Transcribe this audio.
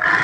Ah!